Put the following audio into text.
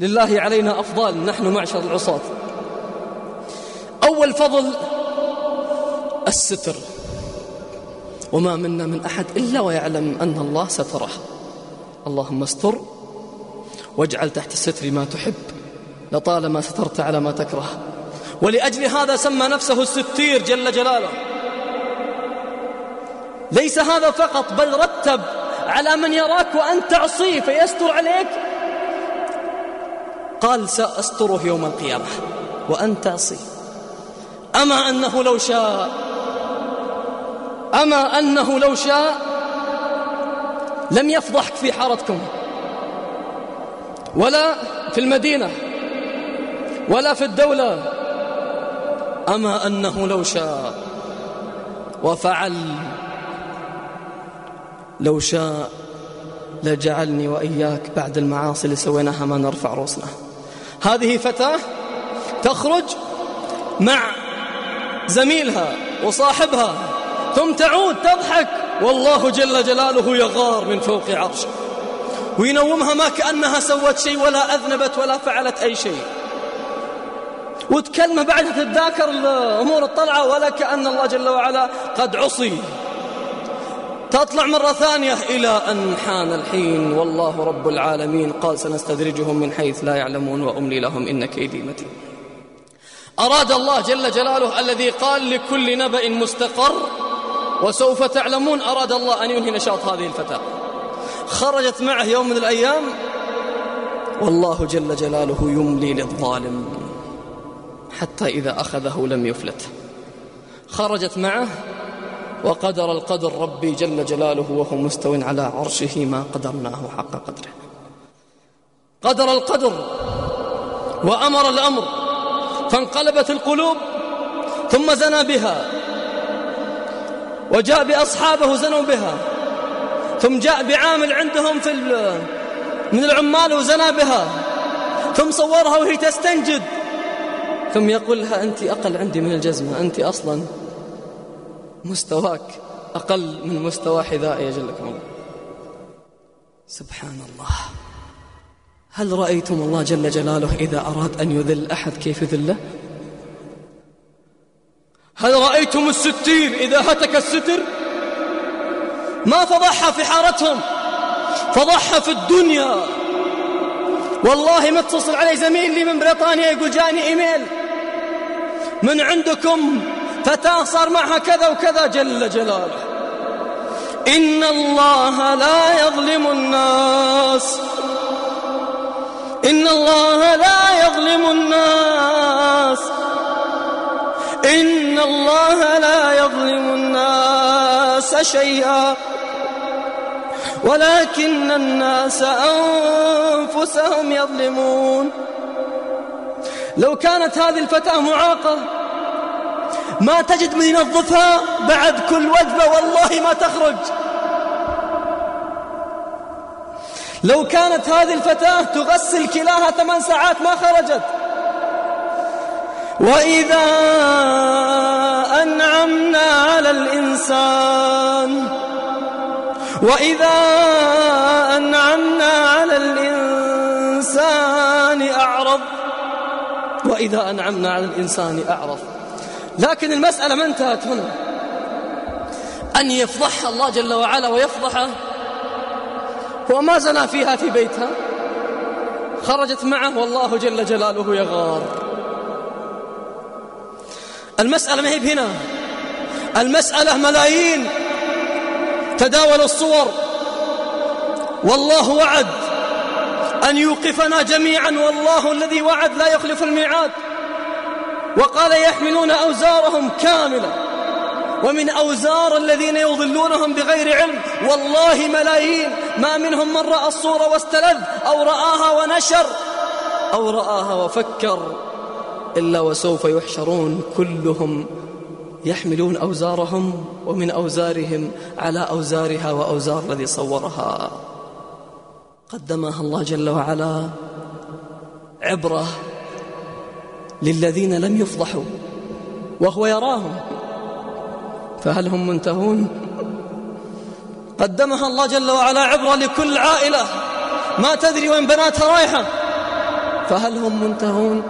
لله علينا أفضال نحن معشر العصاة. أول فضل الستر. وما منا من أحد إلا ويعلم أن الله ستره. اللهم استر واجعل تحت الستر ما تحب لطالما سترت على ما تكره. ولأجل هذا سمى نفسه الستير جل جلاله. ليس هذا فقط بل رتب على من يراك وأنت تعصيه فيستر عليك قال سأستره يوم القيامة. وأنت تعصي. أما أنه لو شاء. أما أنه لو شاء. لم يفضحك في حارتكم. ولا في المدينة. ولا في الدولة. أما أنه لو شاء. وفعل. لو شاء. لجعلني وإياك بعد المعاصي اللي سويناها ما نرفع رؤوسنا. هذه فتاة تخرج مع زميلها وصاحبها ثم تعود تضحك. والله جل جلاله يغار من فوق عرشه وينومها ما كأنها سوت شيء ولا أذنبت ولا فعلت أي شيء. وتكلمه بعدها تتذاكر أمور الطلعة ولا كأن الله جل وعلا قد عصي. تطلع مرة ثانية إلى أن حان الحين. والله رب العالمين قال سنستدرجهم من حيث لا يعلمون وأملي لهم إن كيدي متين. أراد الله جل جلاله الذي قال لكل نبأ مستقر وسوف تعلمون أراد الله أن ينهي نشاط هذه الفتاة. خرجت معه يوم من الأيام. والله جل جلاله يملي للظالم حتى إذا أخذه لم يفلت. خرجت معه وقدر القدر ربي جل جلاله وهو مستو على عرشه ما قدرناه حق قدره. قدر القدر وأمر الأمر فانقلبت القلوب ثم زنى بها وجاء بأصحابه زنوا بها ثم جاء بعامل عندهم في من العمال وزنى بها ثم صورها وهي تستنجد ثم يقول لها أنت أقل عندي من الجزمة أنت أصلا مستواك أقل من مستوى حذائي جلكم الله. سبحان الله هل رأيتم الله جل جلاله إذا أراد أن يذل أحد كيف يذله هل رأيتم الستير إذا هتك الستر؟ ما فضحها في حارتهم؟ فضحها في الدنيا. والله ما اتصل علي زميل لي من بريطانيا يقول جاني إيميل. من عندكم فتاة صار معها كذا وكذا جل جلاله. إن الله لا يظلم الناس. إن الله لا يظلم الناس. إن الله لا يظلم الناس شيئا. ولكن الناس أنفسهم يظلمون. لو كانت هذه الفتاة معاقة ما تجد من ينظفها بعد كل وجبة والله ما تخرج. لو كانت هذه الفتاة تغسل كلاها ثمان ساعات ما خرجت. وإذا أنعمنا على الإنسان وإذا أنعمنا على الإنسان أعرض. وإذا أنعمنا على الإنسان أعرض. لكن المسألة ما انتهت هنا. أن يفضحها الله جل وعلا ويفضحه هو ما زنى فيها في بيتها. خرجت معه والله جل جلاله يغار. المسألة ما هي هنا المسألة ملايين. تداول الصور. والله وعد. أن يوقفنا جميعا. والله الذي وعد لا يخلف الميعاد. وقال يحملون أوزارهم كاملة. ومن أوزار الذين يضلونهم بغير علم والله ملايين. ما منهم من رأى الصورة واستلذ أو رآها ونشر أو رآها وفكر. إلا وسوف يحشرون كلهم يحملون أوزارهم ومن أوزارهم على أوزارها وأوزار الذي صورها. قدمها الله جل وعلا عبرة للذين لم يفضحوا وهو يراهم. فهل هم منتهون؟ قدمها الله جل وعلا عبرة لكل عائلة. ما تدري وين بناتها رايحة. فهل هم منتهون؟